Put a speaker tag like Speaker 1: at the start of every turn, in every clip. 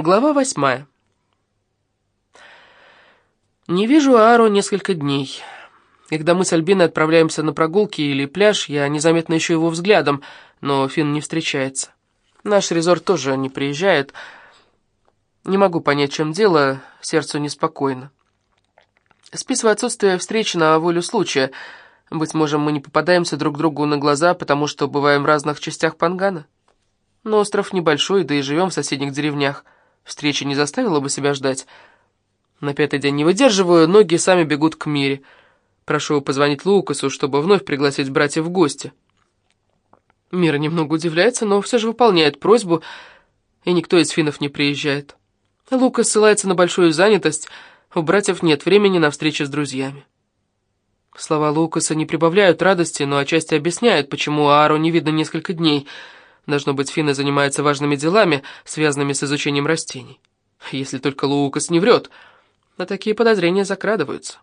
Speaker 1: Глава восьмая. Не вижу Ару несколько дней. Когда мы с Альбиной отправляемся на прогулки или пляж, я незаметно ищу его взглядом, но Финн не встречается. Наш резорт тоже не приезжает. Не могу понять, чем дело, сердцу неспокойно. Списываю отсутствие встречи на волю случая. Быть может, мы не попадаемся друг другу на глаза, потому что бываем в разных частях Пангана. Но остров небольшой, да и живем в соседних деревнях. Встреча не заставила бы себя ждать. На пятый день не выдерживаю, ноги сами бегут к Мире. Прошу позвонить Лукасу, чтобы вновь пригласить братьев в гости. Мира немного удивляется, но все же выполняет просьбу, и никто из финнов не приезжает. Лукас ссылается на большую занятость, у братьев нет времени на встречи с друзьями. Слова Лукаса не прибавляют радости, но отчасти объясняют, почему Аару не видно несколько дней. Должно быть, финны занимаются важными делами, связанными с изучением растений. Если только Лукас не врет, на такие подозрения закрадываются.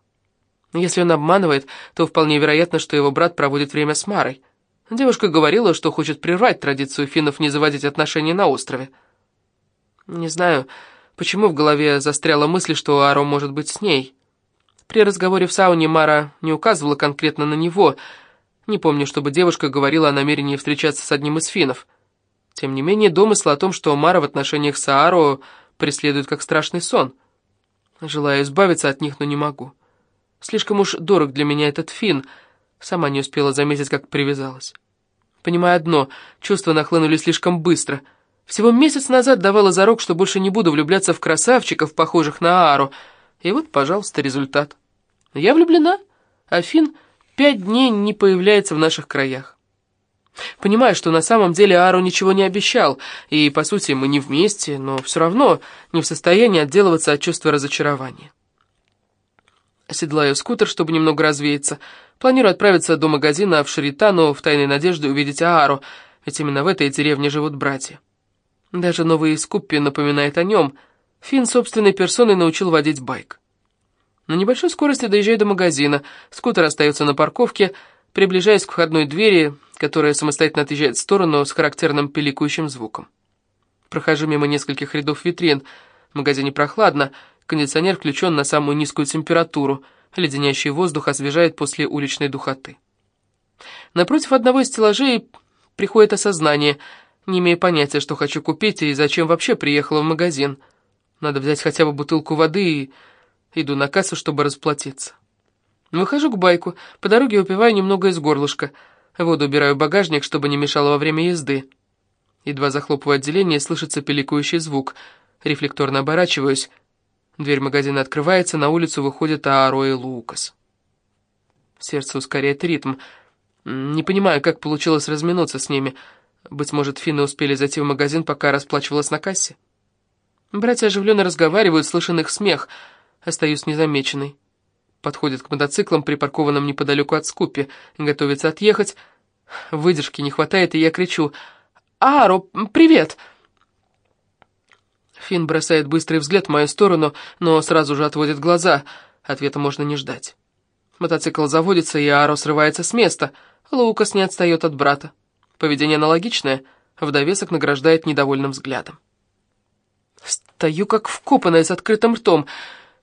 Speaker 1: Если он обманывает, то вполне вероятно, что его брат проводит время с Марой. Девушка говорила, что хочет прервать традицию финнов не заводить отношения на острове. Не знаю, почему в голове застряла мысль, что Аро может быть с ней. При разговоре в сауне Мара не указывала конкретно на него. Не помню, чтобы девушка говорила о намерении встречаться с одним из финнов. Тем не менее, домысл о том, что Мара в отношениях с Ааро преследует как страшный сон. Желаю избавиться от них, но не могу. Слишком уж дорог для меня этот фин. Сама не успела заметить, как привязалась. Понимаю одно, чувства нахлынули слишком быстро. Всего месяц назад давала зарок, что больше не буду влюбляться в красавчиков, похожих на Аару. И вот, пожалуйста, результат. Я влюблена, а Фин пять дней не появляется в наших краях. Понимаю, что на самом деле Ару ничего не обещал, и, по сути, мы не вместе, но все равно не в состоянии отделываться от чувства разочарования. Оседлаю скутер, чтобы немного развеяться. Планирую отправиться до магазина в Шаритану в тайной надежде увидеть Аару, ведь именно в этой деревне живут братья. Даже новый Скуппи напоминает о нем. Финн собственной персоной научил водить байк. На небольшой скорости доезжаю до магазина, скутер остается на парковке, приближаясь к входной двери, которая самостоятельно отъезжает в сторону с характерным пиликающим звуком. Прохожу мимо нескольких рядов витрин. В магазине прохладно, кондиционер включен на самую низкую температуру, леденящий воздух освежает после уличной духоты. Напротив одного из стеллажей приходит осознание, не имея понятия, что хочу купить и зачем вообще приехала в магазин. Надо взять хотя бы бутылку воды и иду на кассу, чтобы расплатиться. Выхожу к байку, по дороге выпиваю немного из горлышка. Воду убираю в багажник, чтобы не мешало во время езды. Едва захлопываю отделение, слышится пиликующий звук. Рефлекторно оборачиваюсь. Дверь магазина открывается, на улицу выходит Ааро и Лукас. Сердце ускоряет ритм. Не понимаю, как получилось разминуться с ними. Быть может, финны успели зайти в магазин, пока расплачивалась на кассе? Братья оживленно разговаривают, слышен их смех. Остаюсь незамеченной подходит к мотоциклам, припаркованным неподалеку от Скупи, готовится отъехать. Выдержки не хватает, и я кричу «Аро, привет!» Финн бросает быстрый взгляд в мою сторону, но сразу же отводит глаза. Ответа можно не ждать. Мотоцикл заводится, и Аро срывается с места. Лукас не отстает от брата. Поведение аналогичное, в довесок награждает недовольным взглядом. Стою как вкопанная с открытым ртом.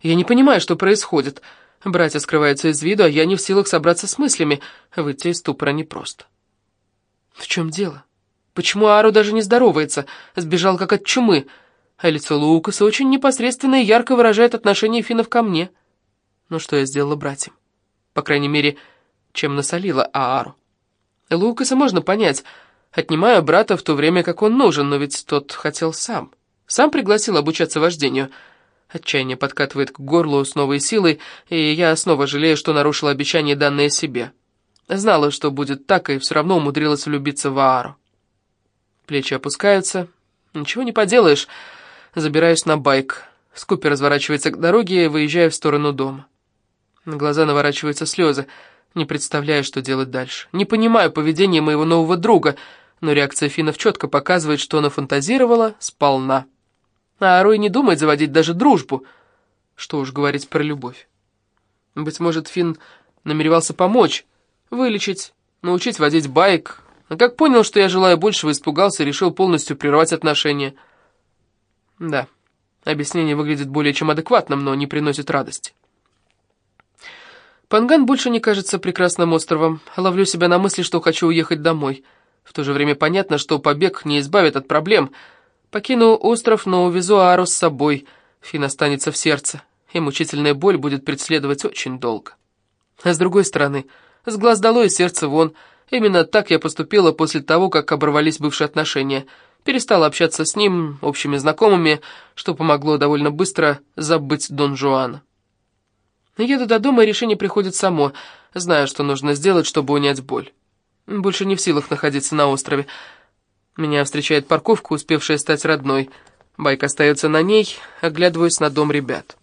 Speaker 1: Я не понимаю, что происходит. Братья скрываются из виду, а я не в силах собраться с мыслями. Выйти из ступора непросто. В чем дело? Почему Ару даже не здоровается? Сбежал как от чумы. А лицо Лукаса очень непосредственно и ярко выражает отношение финнов ко мне. Ну что я сделала братьям? По крайней мере, чем насолила Аару. Лукаса можно понять. Отнимаю брата в то время, как он нужен, но ведь тот хотел сам. Сам пригласил обучаться вождению — Отчаяние подкатывает к горлу с новой силой, и я снова жалею, что нарушила обещание, данное себе. Знала, что будет так, и все равно умудрилась влюбиться в Аару. Плечи опускаются. Ничего не поделаешь. Забираюсь на байк. Скупи разворачивается к дороге, выезжая в сторону дома. На глаза наворачиваются слезы. Не представляю, что делать дальше. Не понимаю поведения моего нового друга, но реакция Финов четко показывает, что она фантазировала сполна. А Арой не думает заводить даже дружбу. Что уж говорить про любовь. Быть может, Финн намеревался помочь, вылечить, научить водить байк. А как понял, что я желаю большего, испугался и решил полностью прервать отношения. Да, Объяснение выглядит более чем адекватным, но не приносит радости. Панган больше не кажется прекрасным островом. Ловлю себя на мысли, что хочу уехать домой. В то же время понятно, что побег не избавит от проблем. Покину остров, но увезу Ару с собой. Фин останется в сердце, и мучительная боль будет преследовать очень долго. А с другой стороны, с глаз долой и сердце вон. Именно так я поступила после того, как оборвались бывшие отношения. Перестала общаться с ним, общими знакомыми, что помогло довольно быстро забыть Дон Жуана. Еду до дома, и решение приходит само. Знаю, что нужно сделать, чтобы унять боль. Больше не в силах находиться на острове. Меня встречает парковка, успевшая стать родной. Байк остается на ней, оглядываюсь на дом ребят.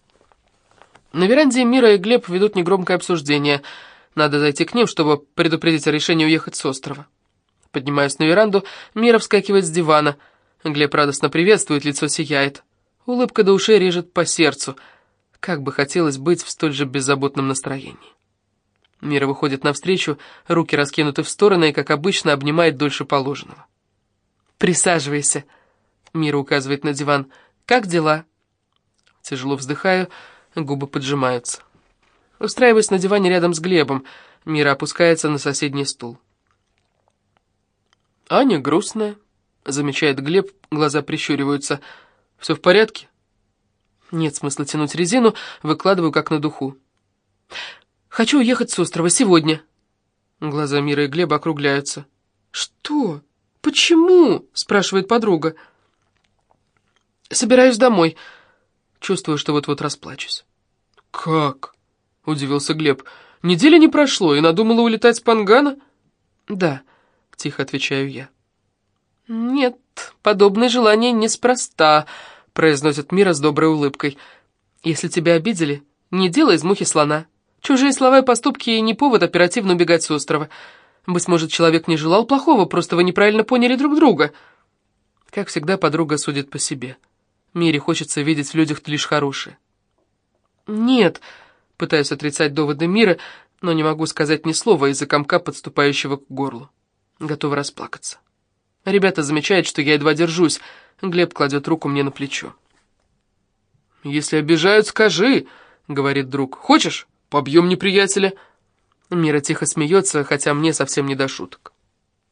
Speaker 1: На веранде Мира и Глеб ведут негромкое обсуждение. Надо зайти к ним, чтобы предупредить о решении уехать с острова. Поднимаюсь на веранду, Мира вскакивает с дивана. Глеб радостно приветствует, лицо сияет. Улыбка до ушей режет по сердцу. Как бы хотелось быть в столь же беззаботном настроении. Мира выходит навстречу, руки раскинуты в стороны и, как обычно, обнимает дольше положенного. «Присаживайся», — Мира указывает на диван. «Как дела?» Тяжело вздыхаю, губы поджимаются. Устраиваюсь на диване рядом с Глебом. Мира опускается на соседний стул. «Аня грустная», — замечает Глеб, глаза прищуриваются. «Все в порядке?» Нет смысла тянуть резину, выкладываю как на духу. Хочу уехать с острова сегодня. Глаза Мира и Глеба округляются. Что? Почему? Спрашивает подруга. Собираюсь домой. Чувствую, что вот-вот расплачусь. Как? Удивился Глеб. Недели не прошло, и надумала улетать с Пангана? Да, тихо отвечаю я. Нет, подобное желание неспроста, произносит Мира с доброй улыбкой. Если тебя обидели, не делай из мухи слона. Чужие слова и поступки не повод оперативно убегать с острова. Быть может, человек не желал плохого, просто вы неправильно поняли друг друга. Как всегда, подруга судит по себе. Мире хочется видеть в людях лишь хорошее. Нет, пытаюсь отрицать доводы мира, но не могу сказать ни слова из-за комка, подступающего к горлу. Готова расплакаться. Ребята замечают, что я едва держусь. Глеб кладет руку мне на плечо. «Если обижают, скажи», — говорит друг. «Хочешь?» Побьем неприятеля!» Мира тихо смеется, хотя мне совсем не до шуток.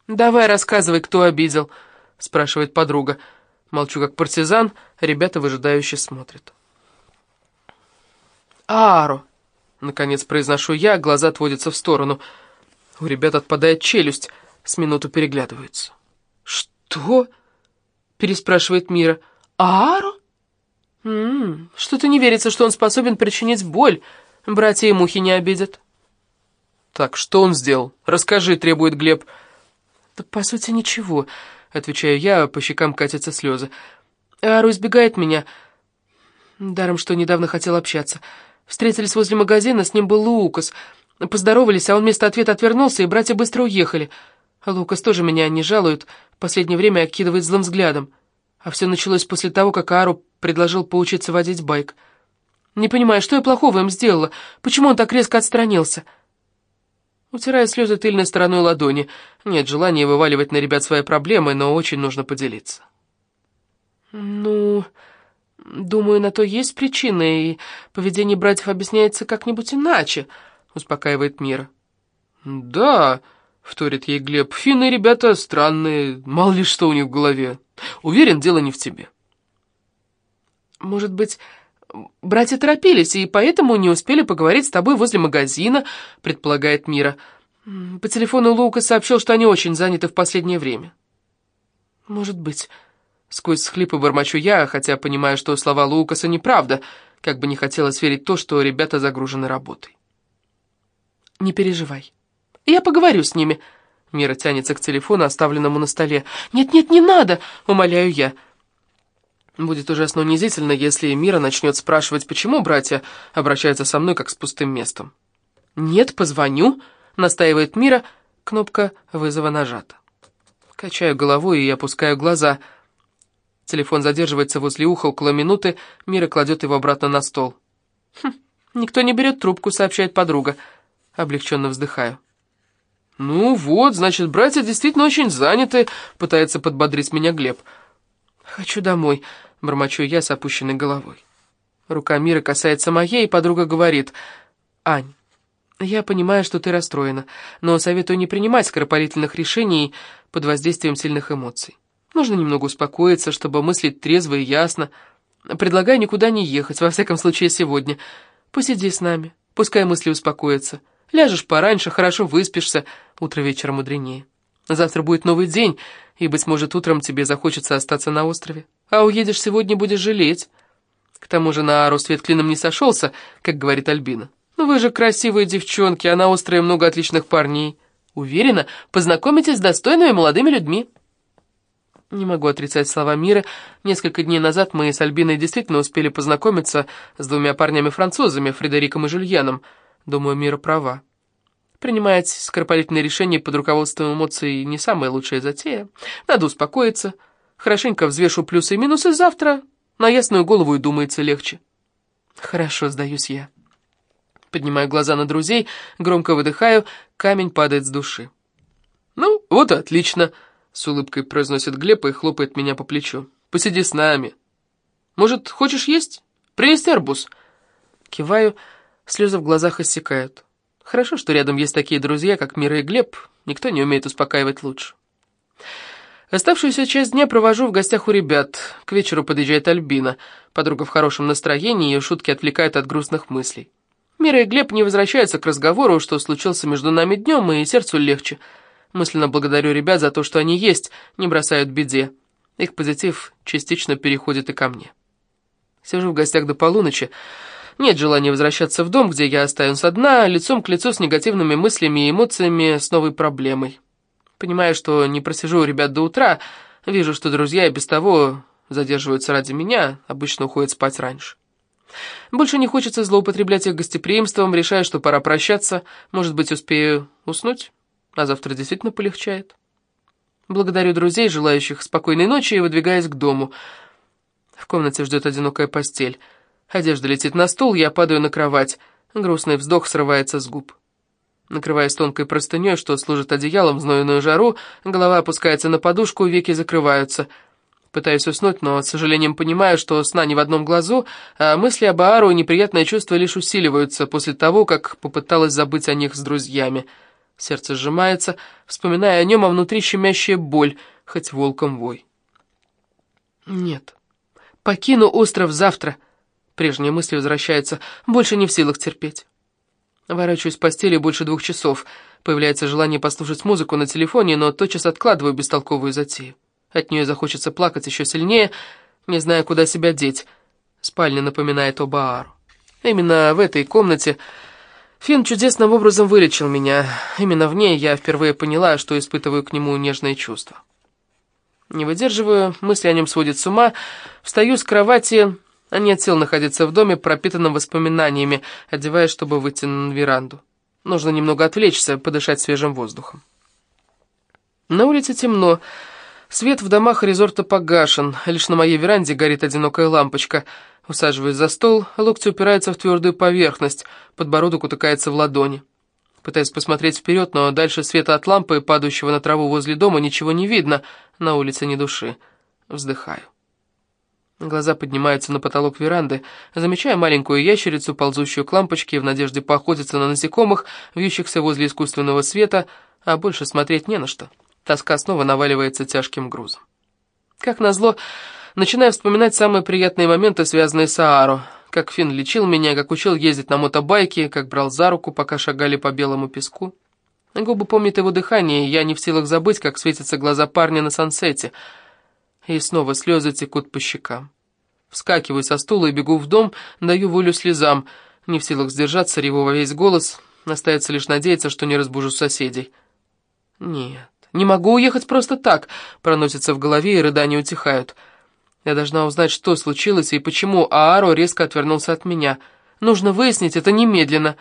Speaker 1: «Давай рассказывай, кто обидел», — спрашивает подруга. Молчу как партизан, ребята выжидающе смотрят. «Ару!» — наконец произношу я, глаза отводятся в сторону. У ребят отпадает челюсть, с минуту переглядываются. «Что?» — переспрашивает Мира. «Ару?» «Что-то не верится, что он способен причинить боль», Братья и мухи не обидят. Так, что он сделал? Расскажи, требует Глеб. Да, по сути, ничего, отвечаю я, а по щекам катятся слезы. Ару избегает меня, даром что недавно хотел общаться. Встретились возле магазина, с ним был Лукас. Поздоровались, а он вместо ответа отвернулся, и братья быстро уехали. Лукас тоже меня не жалует, в последнее время окидывает злым взглядом. А все началось после того, как Ару предложил поучиться водить байк. Не понимаю, что я плохого им сделала? Почему он так резко отстранился?» Утирая слезы тыльной стороной ладони. Нет желания вываливать на ребят свои проблемы, но очень нужно поделиться. «Ну, думаю, на то есть причины, и поведение братьев объясняется как-нибудь иначе», — успокаивает Мира. «Да», — вторит ей Глеб, — «финны ребята странные, мало ли что у них в голове. Уверен, дело не в тебе». «Может быть, «Братья торопились, и поэтому не успели поговорить с тобой возле магазина», — предполагает Мира. «По телефону Лука сообщил, что они очень заняты в последнее время». «Может быть». Сквозь схлипы бормочу я, хотя понимаю, что слова Лукаса неправда, как бы не хотелось верить то, что ребята загружены работой. «Не переживай. Я поговорю с ними». Мира тянется к телефону, оставленному на столе. «Нет-нет, не надо!» — умоляю я. Будет ужасно унизительно, если Мира начнет спрашивать, почему братья обращаются со мной как с пустым местом. «Нет, позвоню», — настаивает Мира, кнопка вызова нажата. Качаю головой и опускаю глаза. Телефон задерживается возле уха около минуты, Мира кладет его обратно на стол. «Хм, никто не берет трубку», — сообщает подруга. Облегченно вздыхаю. «Ну вот, значит, братья действительно очень заняты», — пытается подбодрить меня Глеб. «Хочу домой», — бормочу я с опущенной головой. Рука Мира касается моей, и подруга говорит, «Ань, я понимаю, что ты расстроена, но советую не принимать скоропалительных решений под воздействием сильных эмоций. Нужно немного успокоиться, чтобы мыслить трезво и ясно. Предлагаю никуда не ехать, во всяком случае сегодня. Посиди с нами, пускай мысли успокоятся. Ляжешь пораньше, хорошо выспишься, утро вечера мудренее. Завтра будет новый день, и, быть может, утром тебе захочется остаться на острове. А уедешь сегодня, будешь жалеть». К тому же на Ару свет клином не сошелся, как говорит Альбина. «Ну вы же красивые девчонки, а на острове много отличных парней. Уверена, познакомитесь с достойными молодыми людьми». Не могу отрицать слова Мира. Несколько дней назад мы с Альбиной действительно успели познакомиться с двумя парнями-французами, Фредериком и Жюльеном. Думаю, Мира права. Принимать скоропалительные решения под руководством эмоций не самая лучшая затея. Надо успокоиться. Хорошенько взвешу плюсы и минусы завтра. На ясную голову и думается легче. Хорошо, сдаюсь я. Поднимаю глаза на друзей, громко выдыхаю, камень падает с души. «Ну, вот и отлично», — с улыбкой произносит Глеб и хлопает меня по плечу. «Посиди с нами. Может, хочешь есть? Принести арбуз?» Киваю, слезы в глазах иссякают. Хорошо, что рядом есть такие друзья, как Мира и Глеб. Никто не умеет успокаивать лучше. Оставшуюся часть дня провожу в гостях у ребят. К вечеру подъезжает Альбина. Подруга в хорошем настроении, ее шутки отвлекают от грустных мыслей. Мира и Глеб не возвращаются к разговору, что случился между нами днем, и сердцу легче. Мысленно благодарю ребят за то, что они есть, не бросают беде. Их позитив частично переходит и ко мне. Сижу в гостях до полуночи. Нет желания возвращаться в дом, где я останусь одна, лицом к лицу с негативными мыслями и эмоциями, с новой проблемой. Понимаю, что не просижу у ребят до утра, вижу, что друзья и без того задерживаются ради меня, обычно уходят спать раньше. Больше не хочется злоупотреблять их гостеприимством, решаю, что пора прощаться, может быть, успею уснуть, а завтра действительно полегчает. Благодарю друзей, желающих спокойной ночи, и выдвигаюсь к дому. В комнате ждет одинокая постель. Одежда летит на стол, я падаю на кровать. Грустный вздох срывается с губ. Накрываясь тонкой простыней, что служит одеялом в знойную жару, голова опускается на подушку, веки закрываются. Пытаюсь уснуть, но с сожалением понимаю, что сна не в одном глазу, а мысли об Аару и неприятные чувства лишь усиливаются после того, как попыталась забыть о них с друзьями. Сердце сжимается, вспоминая о нем, а внутри щемящая боль, хоть волком вой. Нет, покину остров завтра. Прежние мысли возвращаются, больше не в силах терпеть. Ворачиваюсь в постели больше двух часов. Появляется желание послушать музыку на телефоне, но тотчас откладываю бестолковую затею. От нее захочется плакать еще сильнее, не зная, куда себя деть. Спальня напоминает об Аару. Именно в этой комнате Финн чудесным образом вылечил меня. Именно в ней я впервые поняла, что испытываю к нему нежные чувства. Не выдерживаю, мысли о нем сводят с ума, встаю с кровати а нет сил находиться в доме, пропитанном воспоминаниями, одеваясь, чтобы выйти на веранду. Нужно немного отвлечься, подышать свежим воздухом. На улице темно. Свет в домах резорта погашен. Лишь на моей веранде горит одинокая лампочка. Усаживаюсь за стол, локти упираются в твердую поверхность, подбородок утыкается в ладони. Пытаюсь посмотреть вперед, но дальше света от лампы, падающего на траву возле дома, ничего не видно. На улице ни души. Вздыхаю. Глаза поднимаются на потолок веранды, замечая маленькую ящерицу, ползущую к лампочке, в надежде поохотиться на насекомых, вьющихся возле искусственного света, а больше смотреть не на что. Тоска снова наваливается тяжким грузом. Как назло, начинаю вспоминать самые приятные моменты, связанные с Ааро. Как Финн лечил меня, как учил ездить на мотобайке, как брал за руку, пока шагали по белому песку. Губы помнят его дыхание, и я не в силах забыть, как светятся глаза парня на сансете — и снова слезы текут по щекам. Вскакиваю со стула и бегу в дом, даю волю слезам. Не в силах сдержаться, реву во весь голос. Остается лишь надеяться, что не разбужу соседей. Нет, не могу уехать просто так, проносится в голове, и рыдания утихают. Я должна узнать, что случилось и почему Ааро резко отвернулся от меня. Нужно выяснить это немедленно.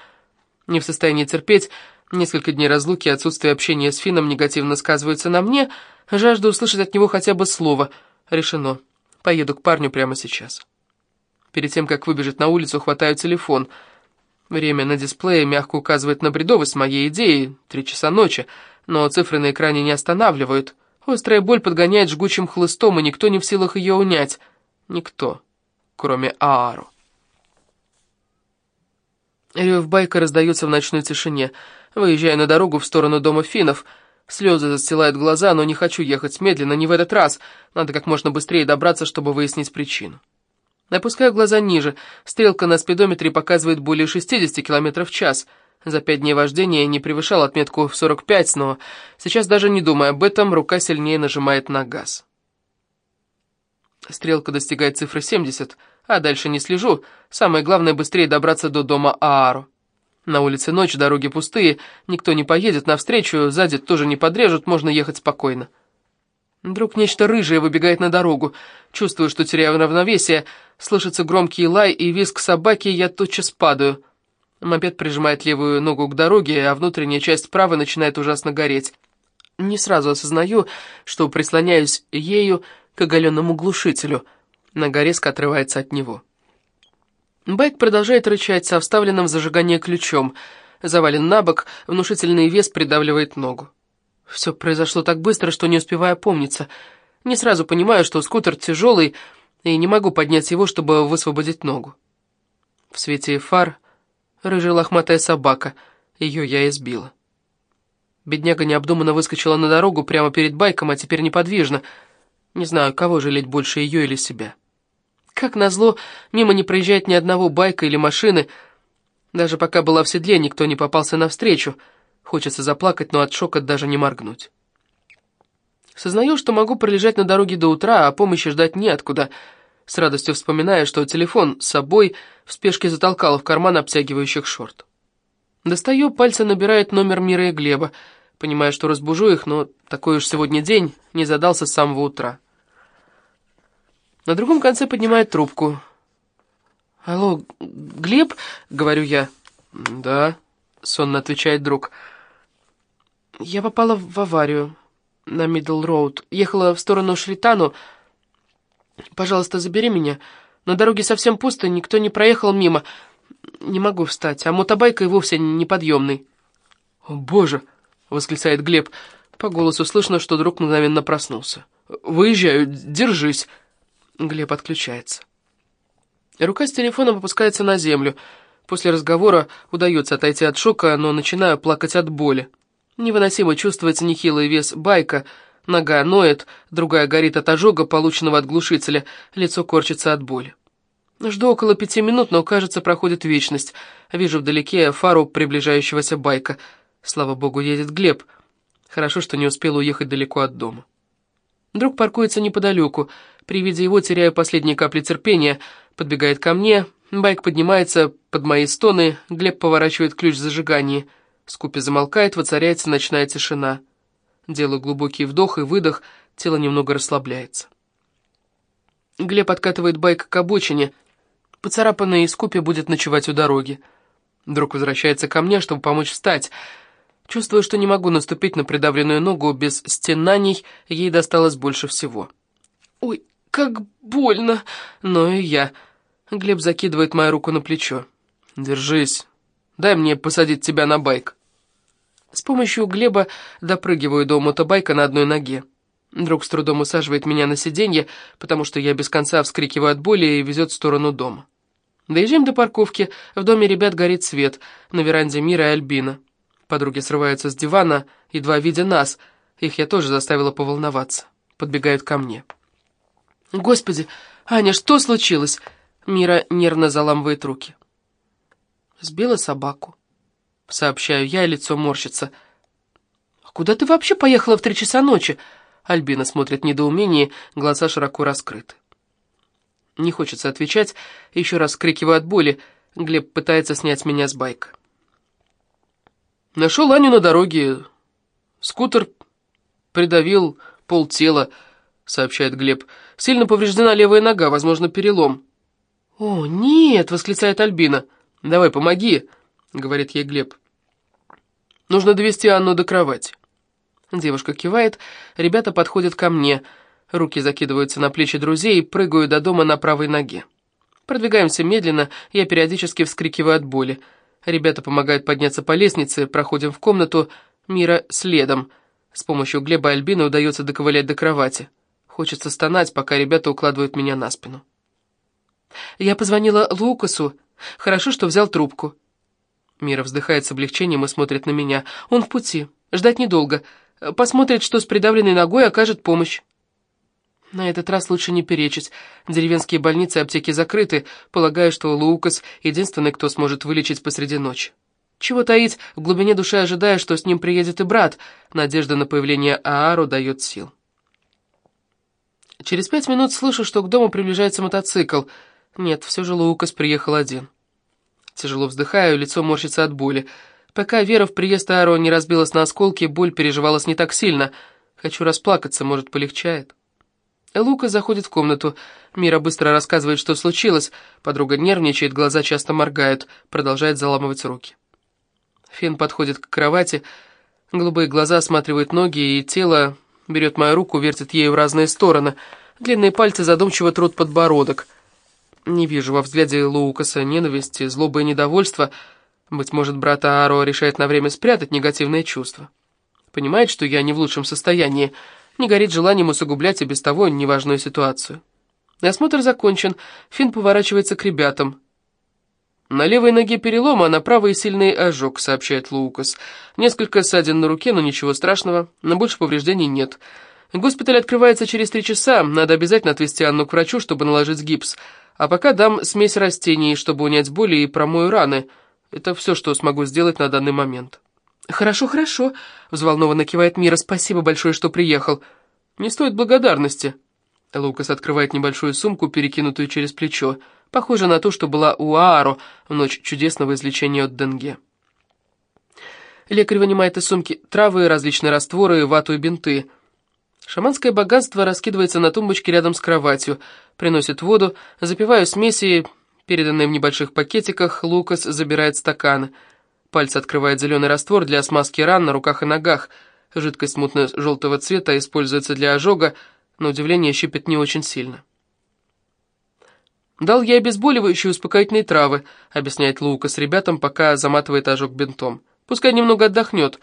Speaker 1: Не в состоянии терпеть, несколько дней разлуки и отсутствие общения с Фином негативно сказываются на мне — Жажду услышать от него хотя бы слово. Решено. Поеду к парню прямо сейчас. Перед тем, как выбежать на улицу, хватаю телефон. Время на дисплее мягко указывает на бредовость моей идеи. Три часа ночи. Но цифры на экране не останавливают. Острая боль подгоняет жгучим хлыстом, и никто не в силах ее унять. Никто, кроме Аару. Рев байка раздается в ночной тишине. Выезжаю на дорогу в сторону дома финнов. Слезы застилают глаза, но не хочу ехать медленно, не в этот раз. Надо как можно быстрее добраться, чтобы выяснить причину. Опускаю глаза ниже. Стрелка на спидометре показывает более 60 км в час. За пять дней вождения не превышал отметку в 45, но сейчас даже не думая об этом, рука сильнее нажимает на газ. Стрелка достигает цифры 70, а дальше не слежу. Самое главное быстрее добраться до дома Аару. На улице ночь, дороги пустые, никто не поедет навстречу, сзади тоже не подрежут, можно ехать спокойно. Вдруг нечто рыжее выбегает на дорогу. Чувствую, что теряю равновесие. Слышится громкий лай и визг собаки, и я тотчас падаю. Мопед прижимает левую ногу к дороге, а внутренняя часть правой начинает ужасно гореть. Не сразу осознаю, что прислоняюсь ею к оголенному глушителю. Нога резко отрывается от него. Байк продолжает рычать со вставленным в зажигание ключом. Завален на бок, внушительный вес придавливает ногу. Все произошло так быстро, что не успеваю опомниться. Не сразу понимаю, что скутер тяжелый, и не могу поднять его, чтобы высвободить ногу. В свете фар рыжая лохматая собака. Ее я избила. Бедняга необдуманно выскочила на дорогу прямо перед байком, а теперь неподвижно — не знаю, кого жалеть больше, ее или себя. Как назло, мимо не проезжает ни одного байка или машины. Даже пока была в седле, никто не попался навстречу. Хочется заплакать, но от шока даже не моргнуть. Сознаю, что могу пролежать на дороге до утра, а помощи ждать неоткуда. С радостью вспоминаю, что телефон с собой в спешке затолкала в карман обтягивающих шорт. Достаю, пальцы набирает номер Мира и Глеба. Понимаю, что разбужу их, но такой уж сегодня день, не задался с самого утра. На другом конце поднимает трубку. «Алло, Глеб?» — говорю я. «Да», — сонно отвечает друг. «Я попала в аварию на Мидл Роуд. Ехала в сторону Шритану. Пожалуйста, забери меня. На дороге совсем пусто, никто не проехал мимо. Не могу встать, а мотобайка и вовсе неподъемный». «О, боже!» — восклицает Глеб. По голосу слышно, что друг мгновенно проснулся. «Выезжаю, держись!» Глеб отключается. Рука с телефоном опускается на землю. После разговора удается отойти от шока, но начинаю плакать от боли. Невыносимо чувствуется нехилый вес байка, нога ноет, другая горит от ожога, полученного от глушителя, лицо корчится от боли. Жду около пяти минут, но, кажется, проходит вечность. Вижу вдалеке фару приближающегося байка. Слава богу, едет Глеб. Хорошо, что не успел уехать далеко от дома. Друг паркуется неподалеку. При виде его теряю последние капли терпения. Подбегает ко мне. Байк поднимается под мои стоны. Глеб поворачивает ключ в зажигании. Скупи замолкает, воцаряется ночная тишина. Делаю глубокий вдох и выдох. Тело немного расслабляется. Глеб откатывает байк к обочине. Поцарапанный Скупи будет ночевать у дороги. Друг возвращается ко мне, чтобы помочь встать. Чувствую, что не могу наступить на придавленную ногу без стенаний, ей досталось больше всего. «Ой, как больно!» Но и я. Глеб закидывает мою руку на плечо. «Держись. Дай мне посадить тебя на байк». С помощью Глеба допрыгиваю до мотобайка на одной ноге. Друг с трудом усаживает меня на сиденье, потому что я без конца вскрикиваю от боли и везет в сторону дома. Доезжаем до парковки, в доме ребят горит свет, на веранде Мира и Альбина. Подруги срываются с дивана, едва видя нас. Их я тоже заставила поволноваться. Подбегают ко мне. «Господи, Аня, что случилось?» Мира нервно заламывает руки. «Сбила собаку», — сообщаю я, и лицо морщится. «А куда ты вообще поехала в три часа ночи?» Альбина смотрит в недоумении, глаза широко раскрыты. Не хочется отвечать, еще раз скрикиваю от боли. Глеб пытается снять меня с байка. Нашел Аню на дороге. Скутер придавил полтела, сообщает Глеб. Сильно повреждена левая нога, возможно, перелом. «О, нет!» — восклицает Альбина. «Давай, помоги!» — говорит ей Глеб. «Нужно довести Анну до кровати». Девушка кивает, ребята подходят ко мне. Руки закидываются на плечи друзей и прыгаю до дома на правой ноге. Продвигаемся медленно, я периодически вскрикиваю от боли. Ребята помогают подняться по лестнице, проходим в комнату, Мира следом. С помощью Глеба и Альбины удается доковылять до кровати. Хочется стонать, пока ребята укладывают меня на спину. Я позвонила Лукасу. Хорошо, что взял трубку». Мира вздыхает с облегчением и смотрит на меня. «Он в пути. Ждать недолго. Посмотрит, что с придавленной ногой, окажет помощь». На этот раз лучше не перечить. Деревенские больницы и аптеки закрыты. Полагаю, что Лукас — единственный, кто сможет вылечить посреди ночи. Чего таить, в глубине души ожидая, что с ним приедет и брат. Надежда на появление Аару дает сил. Через пять минут слышу, что к дому приближается мотоцикл. Нет, все же Лукас приехал один. Тяжело вздыхаю, лицо морщится от боли. Пока вера в приезд Ааро не разбилась на осколки, боль переживалась не так сильно. Хочу расплакаться, может, полегчает. Лука заходит в комнату. Мира быстро рассказывает, что случилось. Подруга нервничает, глаза часто моргают, продолжает заламывать руки. Фен подходит к кровати, голубые глаза осматривают ноги и тело, берет мою руку, вертит ею в разные стороны. Длинные пальцы задумчиво трут подбородок. Не вижу во взгляде Лукаса ненависти, злобы и недовольства. Быть может, брат Ааро решает на время спрятать негативные чувства. Понимает, что я не в лучшем состоянии, не горит желанием усугублять и без того неважную ситуацию. Осмотр закончен, Финн поворачивается к ребятам. «На левой ноге перелом, а на правой сильный ожог», — сообщает Лукас. «Несколько ссадин на руке, но ничего страшного, но больше повреждений нет. Госпиталь открывается через три часа, надо обязательно отвезти Анну к врачу, чтобы наложить гипс. А пока дам смесь растений, чтобы унять боли и промою раны. Это все, что смогу сделать на данный момент». «Хорошо, хорошо», — взволнованно кивает Мира. «Спасибо большое, что приехал». «Не стоит благодарности». Лукас открывает небольшую сумку, перекинутую через плечо. Похоже на то, что была у Ааро в ночь чудесного излечения от денге. Лекарь вынимает из сумки травы, различные растворы, вату и бинты. Шаманское богатство раскидывается на тумбочке рядом с кроватью, приносит воду, запиваю смеси, переданные в небольших пакетиках, Лукас забирает стаканы. Пальцы открывает зеленый раствор для смазки ран на руках и ногах. Жидкость мутно-желтого цвета используется для ожога, но удивление щипет не очень сильно. «Дал я обезболивающие успокоительные травы», — объясняет Лукас ребятам, пока заматывает ожог бинтом. «Пускай немного отдохнет.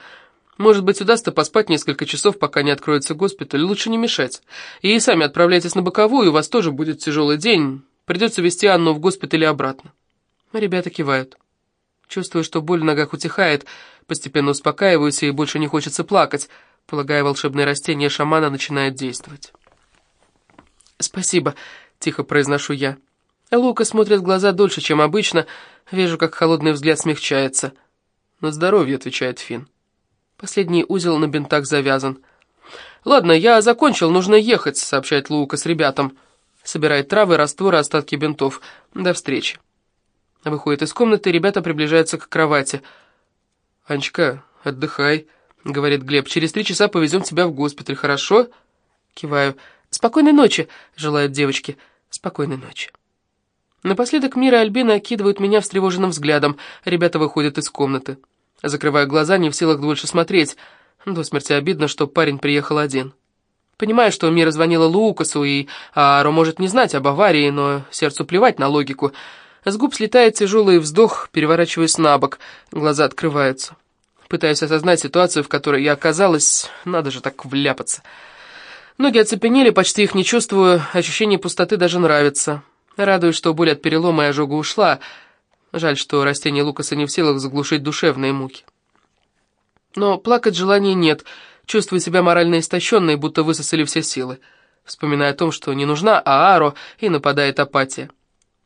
Speaker 1: Может быть, удастся поспать несколько часов, пока не откроется госпиталь. Лучше не мешать. И сами отправляйтесь на боковую, у вас тоже будет тяжелый день. Придется вести Анну в госпиталь и обратно». Ребята кивают. Чувствую, что боль в ногах утихает, постепенно успокаиваюсь и больше не хочется плакать. Полагая, волшебное растение шамана начинает действовать. «Спасибо», — тихо произношу я. Лука смотрит в глаза дольше, чем обычно. Вижу, как холодный взгляд смягчается. «На здоровье», — отвечает Финн. Последний узел на бинтах завязан. «Ладно, я закончил, нужно ехать», — сообщает Лука с ребятам. Собирает травы, растворы, остатки бинтов. До встречи. Выходит из комнаты, ребята приближаются к кровати. «Анечка, отдыхай», — говорит Глеб. «Через три часа повезем тебя в госпиталь, хорошо?» Киваю. «Спокойной ночи», — желают девочки. «Спокойной ночи». Напоследок Мира и Альбина окидывают меня встревоженным взглядом. Ребята выходят из комнаты. Закрываю глаза, не в силах больше смотреть. До смерти обидно, что парень приехал один. Понимаю, что Мира звонила Лукасу, и Аро может не знать об аварии, но сердцу плевать на логику. С губ слетает тяжелый вздох, переворачиваясь на бок. Глаза открываются. Пытаюсь осознать ситуацию, в которой я оказалась. Надо же так вляпаться. Ноги оцепенели, почти их не чувствую. Ощущение пустоты даже нравится. Радуюсь, что боль от перелома и ожога ушла. Жаль, что растение Лукаса не в силах заглушить душевные муки. Но плакать желания нет. Чувствую себя морально истощенной, будто высосали все силы. Вспоминая о том, что не нужна Ааро, и нападает апатия.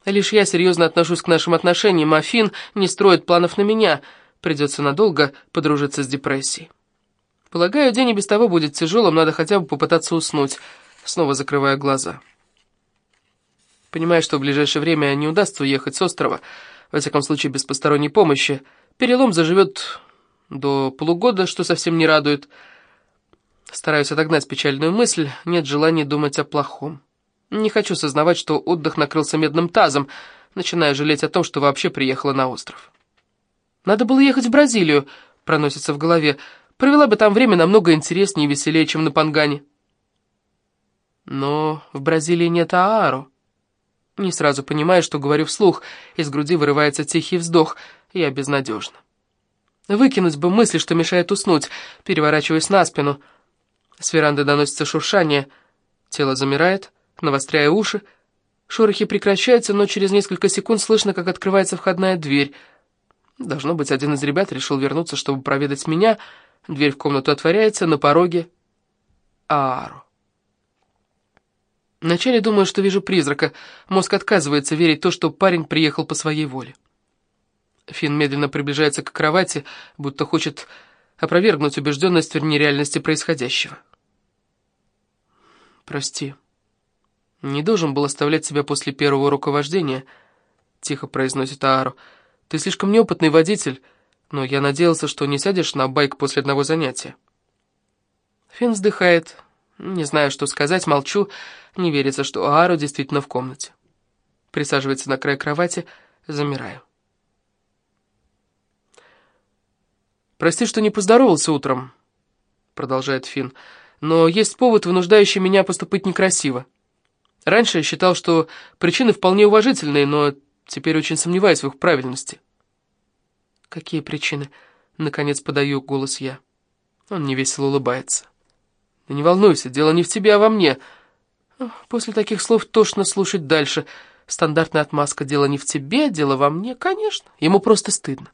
Speaker 1: Лишь я серьезно отношусь к нашим отношениям, а Финн не строит планов на меня. Придется надолго подружиться с депрессией. Полагаю, день и без того будет тяжелым, надо хотя бы попытаться уснуть. Снова закрывая глаза. Понимая, что в ближайшее время не удастся уехать с острова, во всяком случае без посторонней помощи. Перелом заживет до полугода, что совсем не радует. Стараюсь отогнать печальную мысль, нет желания думать о плохом. Не хочу сознавать, что отдых накрылся медным тазом, начиная жалеть о том, что вообще приехала на остров. «Надо было ехать в Бразилию», — проносится в голове. «Провела бы там время намного интереснее и веселее, чем на Пангане». Но в Бразилии нет Аару. Не сразу понимаю, что говорю вслух. Из груди вырывается тихий вздох. Я безнадежна. Выкинуть бы мысли, что мешает уснуть. Переворачиваюсь на спину. С веранды доносится шуршание. Тело замирает, навостряя уши. Шорохи прекращаются, но через несколько секунд слышно, как открывается входная дверь. Должно быть, один из ребят решил вернуться, чтобы проведать меня. Дверь в комнату отворяется, на пороге Аару. Вначале думаю, что вижу призрака. Мозг отказывается верить в то, что парень приехал по своей воле. Финн медленно приближается к кровати, будто хочет опровергнуть убежденность в нереальности происходящего. «Прости. Не должен был оставлять себя после первого руковождения», — тихо произносит Аару. «Ты слишком неопытный водитель, но я надеялся, что не сядешь на байк после одного занятия». Финн вздыхает. Не знаю, что сказать, молчу. Не верится, что Аару действительно в комнате. Присаживается на край кровати, замираю. «Прости, что не поздоровался утром», — продолжает Финн, «но есть повод, вынуждающий меня поступить некрасиво. Раньше я считал, что причины вполне уважительные, но теперь очень сомневаюсь в их правильности». «Какие причины?» — наконец подаю голос я. Он невесело улыбается. «Да не волнуйся, дело не в тебе, а во мне». После таких слов тошно слушать дальше. Стандартная отмазка «дело не в тебе, дело во мне». Конечно, ему просто стыдно.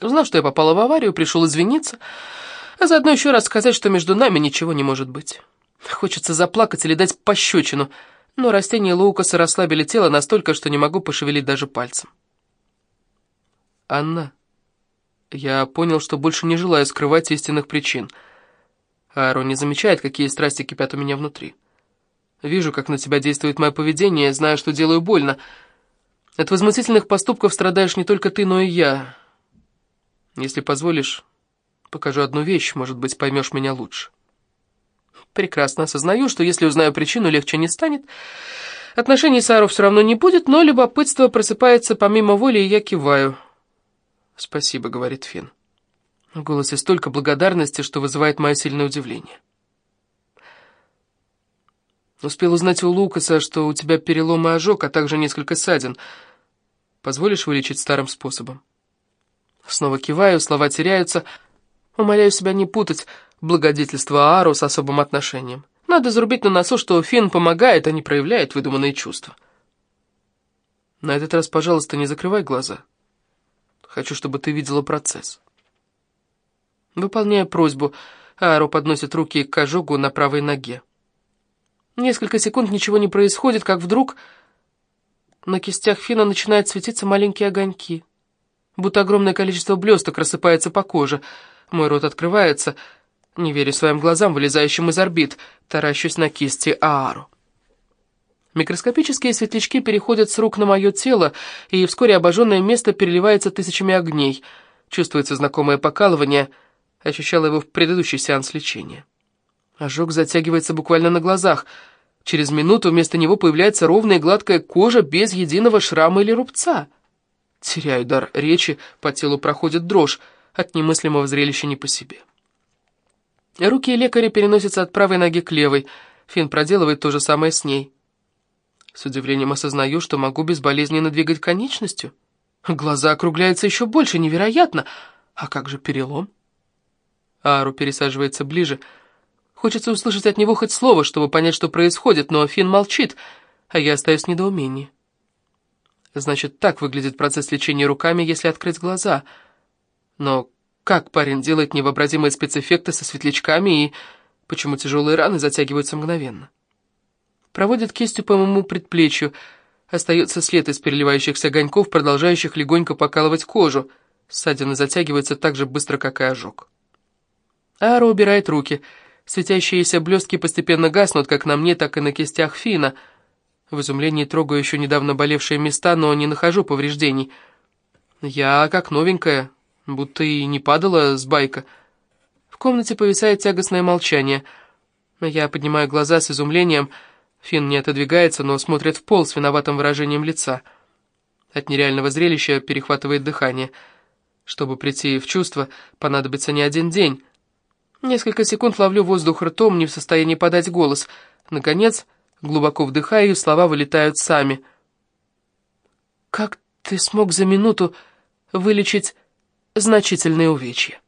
Speaker 1: Узнав, что я попала в аварию, пришел извиниться, а заодно еще раз сказать, что между нами ничего не может быть. Хочется заплакать или дать пощечину, но растения Лукаса расслабили тело настолько, что не могу пошевелить даже пальцем. «Анна, я понял, что больше не желаю скрывать истинных причин. Аро не замечает, какие страсти кипят у меня внутри. Вижу, как на тебя действует мое поведение, знаю, что делаю больно. От возмутительных поступков страдаешь не только ты, но и я». Если позволишь, покажу одну вещь, может быть, поймешь меня лучше. Прекрасно осознаю, что если узнаю причину, легче не станет. Отношений с Ару все равно не будет, но любопытство просыпается помимо воли, и я киваю. «Спасибо», — говорит Финн. В голосе столько благодарности, что вызывает мое сильное удивление. Успел узнать у Лукаса, что у тебя перелом и ожог, а также несколько ссадин. Позволишь вылечить старым способом? Снова киваю, слова теряются. Умоляю себя не путать благодетельство Аару с особым отношением. Надо зарубить на носу, что Финн помогает, а не проявляет выдуманные чувства. На этот раз, пожалуйста, не закрывай глаза. Хочу, чтобы ты видела процесс. Выполняя просьбу, Аару подносит руки к ожогу на правой ноге. Несколько секунд ничего не происходит, как вдруг на кистях Фина начинают светиться маленькие огоньки будто огромное количество блесток рассыпается по коже. Мой рот открывается, не верю своим глазам, вылезающим из орбит, таращусь на кисти Аару. Микроскопические светлячки переходят с рук на мое тело, и вскоре обожженное место переливается тысячами огней. Чувствуется знакомое покалывание, ощущала его в предыдущий сеанс лечения. Ожог затягивается буквально на глазах. Через минуту вместо него появляется ровная гладкая кожа без единого шрама или рубца — Теряю дар речи, по телу проходит дрожь, от немыслимого зрелища не по себе. Руки лекаря переносятся от правой ноги к левой, Фин проделывает то же самое с ней. С удивлением осознаю, что могу безболезненно двигать конечностью. Глаза округляются еще больше, невероятно. А как же перелом? Ару пересаживается ближе. Хочется услышать от него хоть слово, чтобы понять, что происходит, но Фин молчит, а я остаюсь в недоумении. Значит, так выглядит процесс лечения руками, если открыть глаза. Но как парень делает невообразимые спецэффекты со светлячками и почему тяжелые раны затягиваются мгновенно? Проводит кистью по моему предплечью. Остается след из переливающихся огоньков, продолжающих легонько покалывать кожу. Ссадины затягиваются так же быстро, как и ожог. Ара убирает руки. Светящиеся блестки постепенно гаснут как на мне, так и на кистях Фина — в изумлении трогаю еще недавно болевшие места, но не нахожу повреждений. Я как новенькая, будто и не падала с байка. В комнате повисает тягостное молчание. Я поднимаю глаза с изумлением. Финн не отодвигается, но смотрит в пол с виноватым выражением лица. От нереального зрелища перехватывает дыхание. Чтобы прийти в чувство, понадобится не один день. Несколько секунд ловлю воздух ртом, не в состоянии подать голос. Наконец... Глубоко вдыхаю, слова вылетают сами. «Как ты смог за минуту вылечить значительные увечья?»